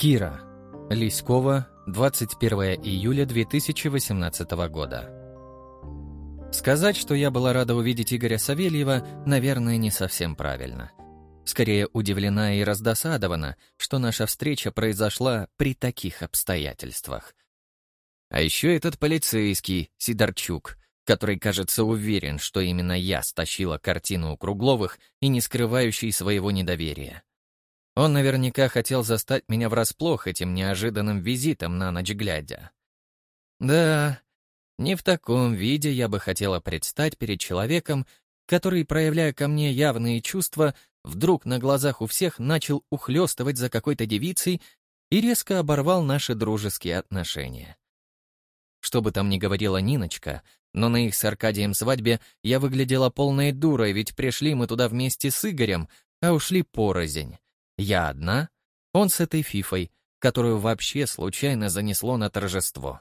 Кира. Лиськова, 21 июля 2018 года. Сказать, что я была рада увидеть Игоря Савельева, наверное, не совсем правильно. Скорее удивлена и раздосадована, что наша встреча произошла при таких обстоятельствах. А еще этот полицейский, Сидорчук, который, кажется, уверен, что именно я стащила картину у Кругловых и не скрывающий своего недоверия. Он наверняка хотел застать меня врасплох этим неожиданным визитом на ночь глядя. Да, не в таком виде я бы хотела предстать перед человеком, который, проявляя ко мне явные чувства, вдруг на глазах у всех начал ухлёстывать за какой-то девицей и резко оборвал наши дружеские отношения. Что бы там ни говорила Ниночка, но на их с Аркадием свадьбе я выглядела полной дурой, ведь пришли мы туда вместе с Игорем, а ушли порознь. Я одна, он с этой фифой, которую вообще случайно занесло на торжество.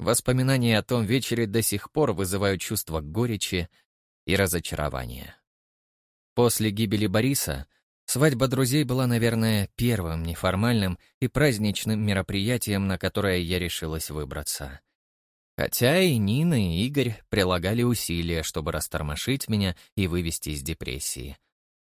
Воспоминания о том вечере до сих пор вызывают чувство горечи и разочарования. После гибели Бориса свадьба друзей была, наверное, первым неформальным и праздничным мероприятием, на которое я решилась выбраться. Хотя и Нина, и Игорь прилагали усилия, чтобы растормошить меня и вывести из депрессии.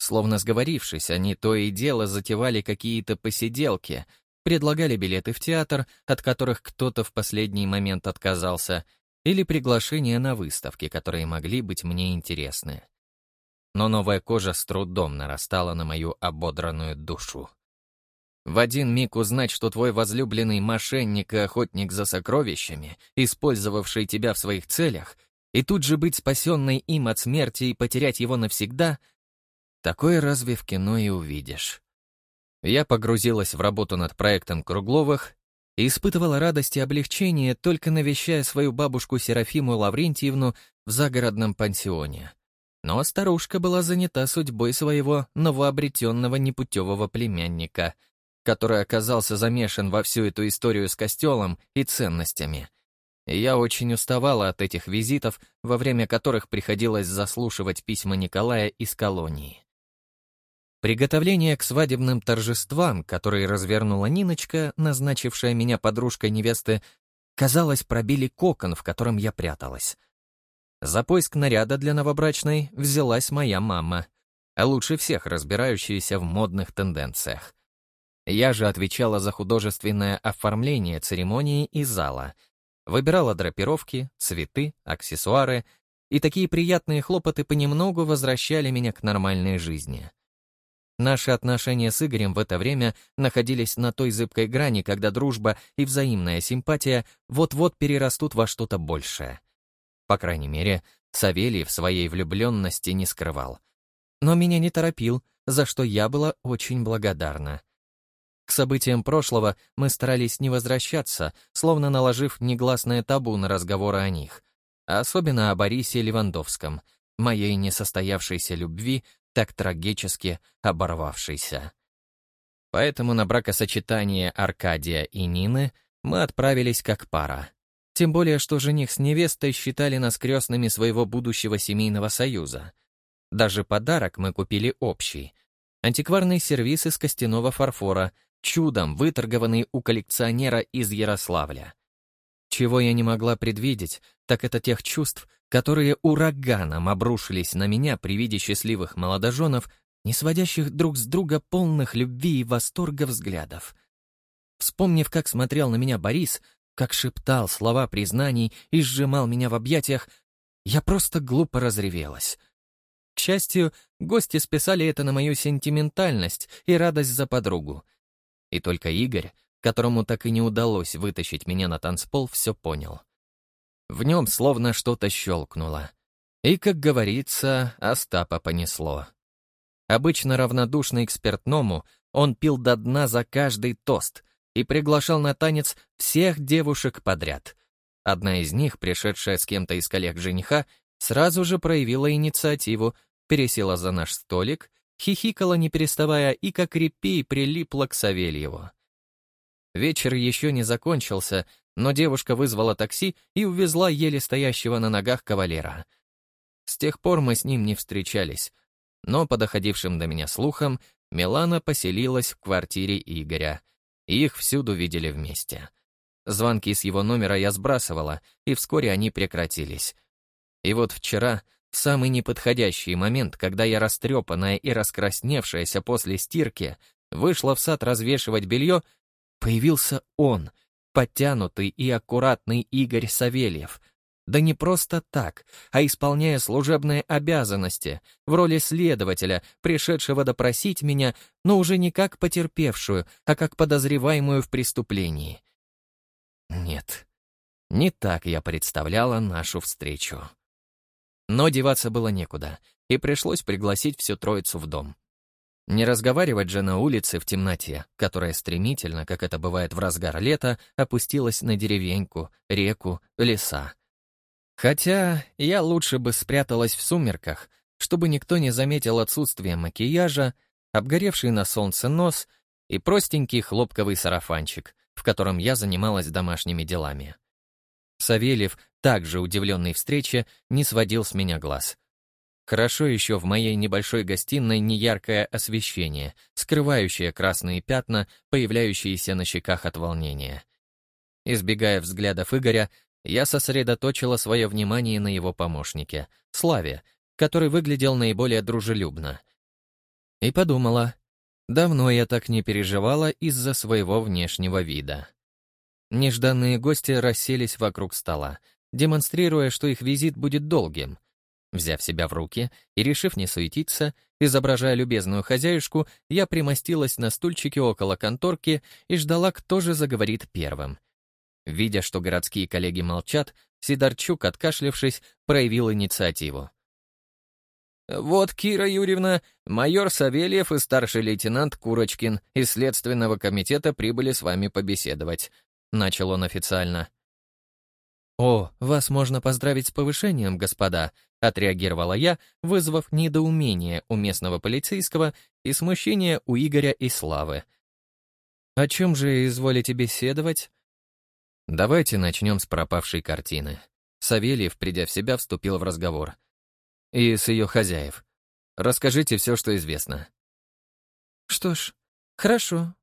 Словно сговорившись, они то и дело затевали какие-то посиделки, предлагали билеты в театр, от которых кто-то в последний момент отказался, или приглашения на выставки, которые могли быть мне интересны. Но новая кожа с трудом нарастала на мою ободранную душу. В один миг узнать, что твой возлюбленный мошенник и охотник за сокровищами, использовавший тебя в своих целях, и тут же быть спасенной им от смерти и потерять его навсегда, такое разве в кино и увидишь. Я погрузилась в работу над проектом Кругловых и испытывала радость и облегчение, только навещая свою бабушку Серафиму Лаврентьевну в загородном пансионе. Но старушка была занята судьбой своего новообретенного непутевого племянника — который оказался замешан во всю эту историю с костелом и ценностями. И я очень уставала от этих визитов, во время которых приходилось заслушивать письма Николая из колонии. Приготовление к свадебным торжествам, которые развернула Ниночка, назначившая меня подружкой невесты, казалось, пробили кокон, в котором я пряталась. За поиск наряда для новобрачной взялась моя мама, а лучше всех разбирающаяся в модных тенденциях. Я же отвечала за художественное оформление церемонии и зала. Выбирала драпировки, цветы, аксессуары, и такие приятные хлопоты понемногу возвращали меня к нормальной жизни. Наши отношения с Игорем в это время находились на той зыбкой грани, когда дружба и взаимная симпатия вот-вот перерастут во что-то большее. По крайней мере, Савелий в своей влюбленности не скрывал. Но меня не торопил, за что я была очень благодарна. К событиям прошлого мы старались не возвращаться, словно наложив негласное табу на разговоры о них, особенно о Борисе Левандовском, моей несостоявшейся любви, так трагически оборвавшейся. Поэтому на бракосочетание Аркадия и Нины мы отправились как пара. Тем более, что жених с невестой считали нас крестными своего будущего семейного союза. Даже подарок мы купили общий. Антикварный сервиз из костяного фарфора, чудом выторгованный у коллекционера из Ярославля. Чего я не могла предвидеть, так это тех чувств, которые ураганом обрушились на меня при виде счастливых молодоженов, не сводящих друг с друга полных любви и восторга взглядов. Вспомнив, как смотрел на меня Борис, как шептал слова признаний и сжимал меня в объятиях, я просто глупо разревелась. К счастью, гости списали это на мою сентиментальность и радость за подругу — и только Игорь, которому так и не удалось вытащить меня на танцпол, все понял. В нем словно что-то щелкнуло. И, как говорится, Остапа понесло. Обычно равнодушный к спиртному, он пил до дна за каждый тост и приглашал на танец всех девушек подряд. Одна из них, пришедшая с кем-то из коллег жениха, сразу же проявила инициативу, пересела за наш столик хихикала не переставая и как репей прилипла к Савельеву. Вечер еще не закончился, но девушка вызвала такси и увезла еле стоящего на ногах кавалера. С тех пор мы с ним не встречались, но по доходившим до меня слухам, Милана поселилась в квартире Игоря, и их всюду видели вместе. Звонки с его номера я сбрасывала, и вскоре они прекратились. И вот вчера, в самый неподходящий момент, когда я растрепанная и раскрасневшаяся после стирки, вышла в сад развешивать белье, появился он, подтянутый и аккуратный Игорь Савельев. Да не просто так, а исполняя служебные обязанности, в роли следователя, пришедшего допросить меня, но уже не как потерпевшую, а как подозреваемую в преступлении. Нет, не так я представляла нашу встречу. Но деваться было некуда, и пришлось пригласить всю троицу в дом. Не разговаривать же на улице в темноте, которая стремительно, как это бывает в разгар лета, опустилась на деревеньку, реку, леса. Хотя я лучше бы спряталась в сумерках, чтобы никто не заметил отсутствие макияжа, обгоревший на солнце нос и простенький хлопковый сарафанчик, в котором я занималась домашними делами. Савельев, также удивленный встрече, не сводил с меня глаз. Хорошо еще в моей небольшой гостиной неяркое освещение, скрывающее красные пятна, появляющиеся на щеках от волнения. Избегая взглядов Игоря, я сосредоточила свое внимание на его помощнике, Славе, который выглядел наиболее дружелюбно. И подумала, давно я так не переживала из-за своего внешнего вида. Нежданные гости расселись вокруг стола, демонстрируя, что их визит будет долгим. Взяв себя в руки и решив не суетиться, изображая любезную хозяюшку, я примостилась на стульчике около конторки и ждала, кто же заговорит первым. Видя, что городские коллеги молчат, Сидорчук, откашлившись, проявил инициативу. «Вот, Кира Юрьевна, майор Савельев и старший лейтенант Курочкин из Следственного комитета прибыли с вами побеседовать. — начал он официально. «О, вас можно поздравить с повышением, господа», — отреагировала я, вызвав недоумение у местного полицейского и смущение у Игоря и Славы. «О чем же изволите беседовать?» «Давайте начнем с пропавшей картины». Савельев, придя в себя, вступил в разговор. «И с ее хозяев. Расскажите все, что известно». «Что ж, хорошо.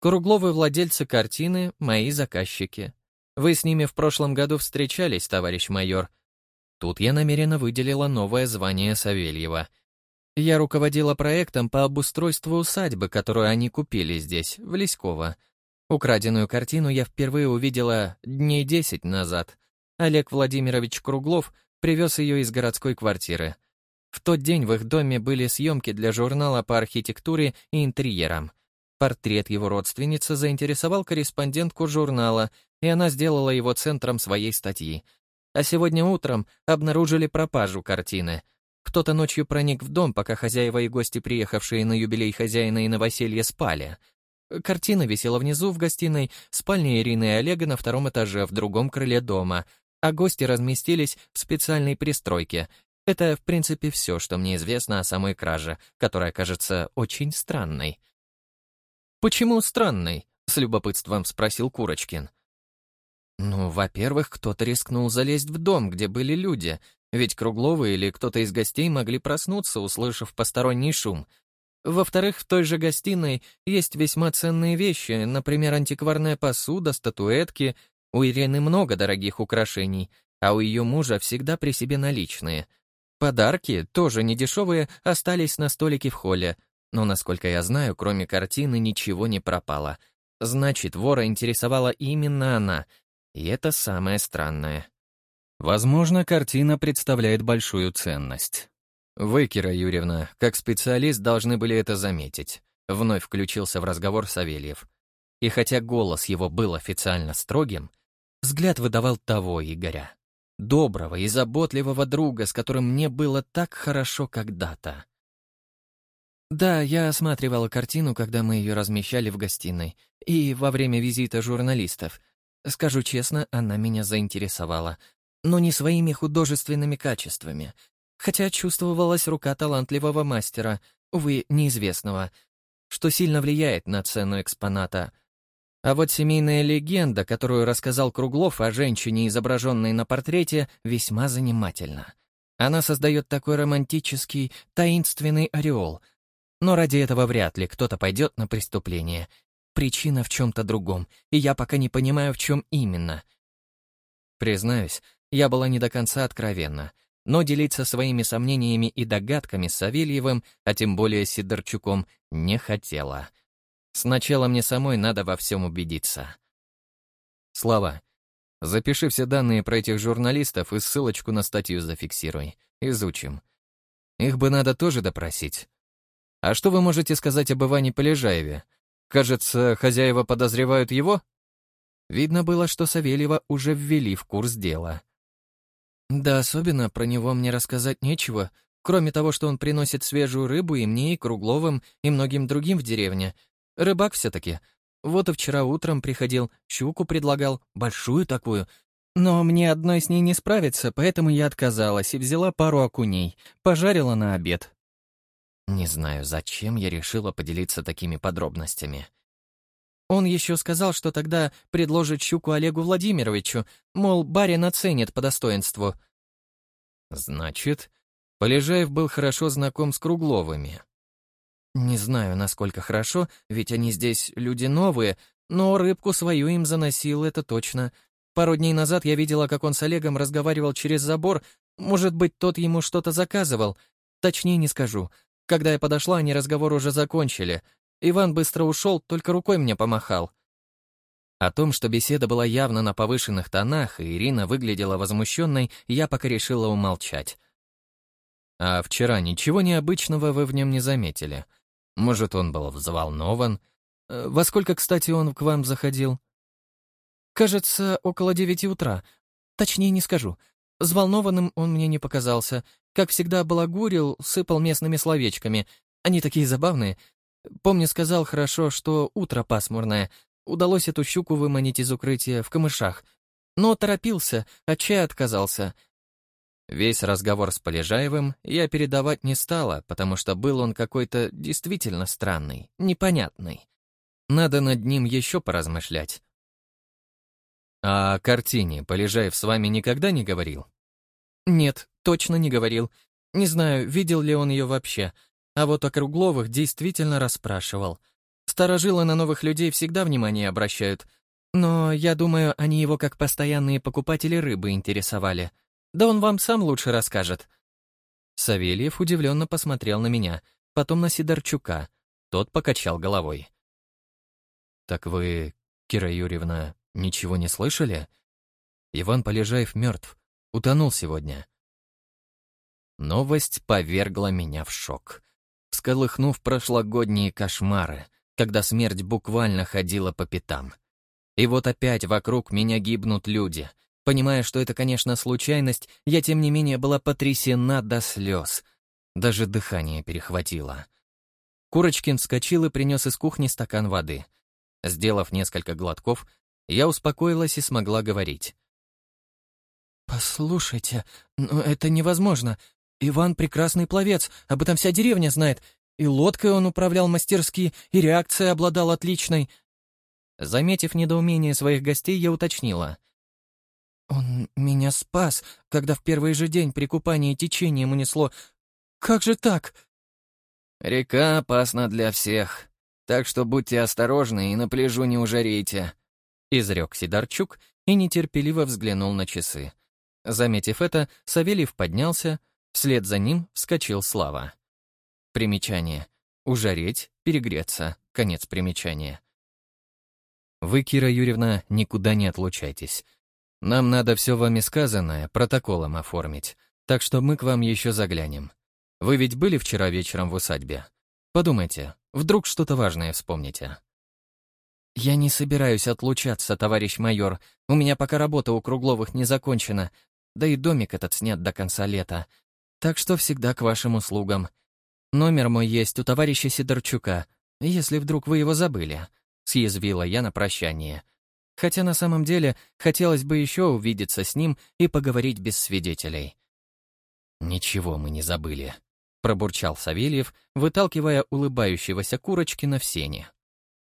Кругловы владельцы картины — мои заказчики. Вы с ними в прошлом году встречались, товарищ майор. Тут я намеренно выделила новое звание Савельева. Я руководила проектом по обустройству усадьбы, которую они купили здесь, в Лиськово. Украденную картину я впервые увидела дней десять назад. Олег Владимирович Круглов привез ее из городской квартиры. В тот день в их доме были съемки для журнала по архитектуре и интерьерам. Портрет его родственницы заинтересовал корреспондентку журнала, и она сделала его центром своей статьи. А сегодня утром обнаружили пропажу картины. Кто-то ночью проник в дом, пока хозяева и гости, приехавшие на юбилей хозяина и новоселье, спали. Картина висела внизу в гостиной, спальня Ирины и Олега на втором этаже, в другом крыле дома, а гости разместились в специальной пристройке. Это, в принципе, все, что мне известно о самой краже, которая кажется очень странной. «Почему странный?» — с любопытством спросил Курочкин. «Ну, во-первых, кто-то рискнул залезть в дом, где были люди, ведь Кругловы или кто-то из гостей могли проснуться, услышав посторонний шум. Во-вторых, в той же гостиной есть весьма ценные вещи, например, антикварная посуда, статуэтки. У Ирины много дорогих украшений, а у ее мужа всегда при себе наличные. Подарки, тоже недешевые, остались на столике в холле — но, насколько я знаю, кроме картины ничего не пропало. Значит, вора интересовала именно она. И это самое странное. Возможно, картина представляет большую ценность. Вы, Кира Юрьевна, как специалист, должны были это заметить. Вновь включился в разговор Савельев. И хотя голос его был официально строгим, взгляд выдавал того Игоря. Доброго и заботливого друга, с которым мне было так хорошо когда-то. Да, я осматривала картину, когда мы ее размещали в гостиной, и во время визита журналистов. Скажу честно, она меня заинтересовала, но не своими художественными качествами, хотя чувствовалась рука талантливого мастера, увы, неизвестного, что сильно влияет на цену экспоната. А вот семейная легенда, которую рассказал Круглов о женщине, изображенной на портрете, весьма занимательна. Она создает такой романтический, таинственный ореол — но ради этого вряд ли кто-то пойдет на преступление. Причина в чем-то другом, и я пока не понимаю, в чем именно. Признаюсь, я была не до конца откровенна, но делиться своими сомнениями и догадками с Савельевым, а тем более с Сидорчуком, не хотела. Сначала мне самой надо во всем убедиться. Слава, запиши все данные про этих журналистов и ссылочку на статью зафиксируй. Изучим. Их бы надо тоже допросить. А что вы можете сказать об Иване Полежаеве? Кажется, хозяева подозревают его? Видно было, что Савельева уже ввели в курс дела. Да, особенно про него мне рассказать нечего, кроме того, что он приносит свежую рыбу и мне, и Кругловым, и многим другим в деревне. Рыбак все-таки. Вот и вчера утром приходил, щуку предлагал, большую такую. Но мне одной с ней не справиться, поэтому я отказалась и взяла пару окуней, пожарила на обед. Не знаю, зачем я решила поделиться такими подробностями. Он еще сказал, что тогда предложит щуку Олегу Владимировичу, мол, барин оценит по достоинству. Значит, Полежаев был хорошо знаком с Кругловыми. Не знаю, насколько хорошо, ведь они здесь люди новые, но рыбку свою им заносил, это точно. Пару дней назад я видела, как он с Олегом разговаривал через забор, может быть, тот ему что-то заказывал. Точнее не скажу. Когда я подошла, они разговор уже закончили — Иван быстро ушел, только рукой мне помахал. О том, что беседа была явно на повышенных тонах, и Ирина выглядела возмущенной, я пока решила умолчать. А вчера ничего необычного вы в нем не заметили. Может, он был взволнован? Э, во сколько, кстати, он к вам заходил? Кажется, около девяти утра. Точнее не скажу. Взволнованным он мне не показался. Как всегда балагурил, сыпал местными словечками. Они такие забавные, Помню, сказал хорошо, что утро пасмурное. Удалось эту щуку выманить из укрытия в камышах. Но торопился, от чая отказался. Весь разговор с Полежаевым я передавать не стала, потому что был он какой-то действительно странный, непонятный. Надо над ним еще поразмышлять. А о картине Полежаев с вами никогда не говорил? Нет, точно не говорил. Не знаю, видел ли он ее вообще. А вот о Кругловых действительно расспрашивал. Старожилы на новых людей всегда внимание обращают. Но, я думаю, они его как постоянные покупатели рыбы интересовали. Да он вам сам лучше расскажет. Савельев удивленно посмотрел на меня, потом на Сидорчука. Тот покачал головой. «Так вы, Кира Юрьевна, ничего не слышали? Иван Полежаев мертв, утонул сегодня». Новость повергла меня в шок всколыхнув прошлогодние кошмары, когда смерть буквально ходила по пятам. И вот опять вокруг меня гибнут люди. Понимая, что это, конечно, случайность, я, тем не менее, была потрясена до слез. Даже дыхание перехватило. Курочкин вскочил и принес из кухни стакан воды. Сделав несколько глотков, я успокоилась и смогла говорить. «Послушайте, но это невозможно. Иван прекрасный пловец, об этом вся деревня знает. И лодкой он управлял мастерски, и реакция обладал отличной. Заметив недоумение своих гостей, я уточнила. «Он меня спас, когда в первый же день при купании течением унесло. Как же так?» «Река опасна для всех, так что будьте осторожны и на пляжу не ужарейте», — изрек Сидорчук и нетерпеливо взглянул на часы. Заметив это, Савельев поднялся, Вслед за ним вскочил Слава. Примечание. Ужареть, перегреться. Конец примечания. Вы, Кира Юрьевна, никуда не отлучайтесь. Нам надо все вами сказанное протоколом оформить, так что мы к вам еще заглянем. Вы ведь были вчера вечером в усадьбе? Подумайте, вдруг что-то важное вспомните. «Я не собираюсь отлучаться, товарищ майор. У меня пока работа у Кругловых не закончена. Да и домик этот снят до конца лета. Так что всегда к вашим услугам. Номер мой есть у товарища Сидорчука, если вдруг вы его забыли», — съязвила я на прощание. Хотя на самом деле хотелось бы еще увидеться с ним и поговорить без свидетелей. «Ничего мы не забыли», — пробурчал Савельев, выталкивая улыбающегося Курочкина в сене.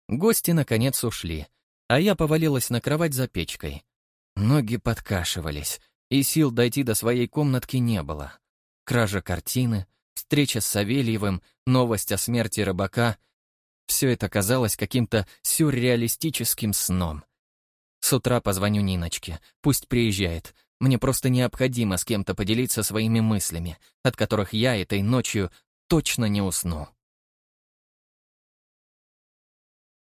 Гости, наконец, ушли, а я повалилась на кровать за печкой. Ноги подкашивались, и сил дойти до своей комнатки не было. Кража картины, встреча с Савельевым, новость о смерти рыбака. Все это казалось каким-то сюрреалистическим сном. С утра позвоню Ниночке, пусть приезжает. Мне просто необходимо с кем-то поделиться своими мыслями, от которых я этой ночью точно не усну.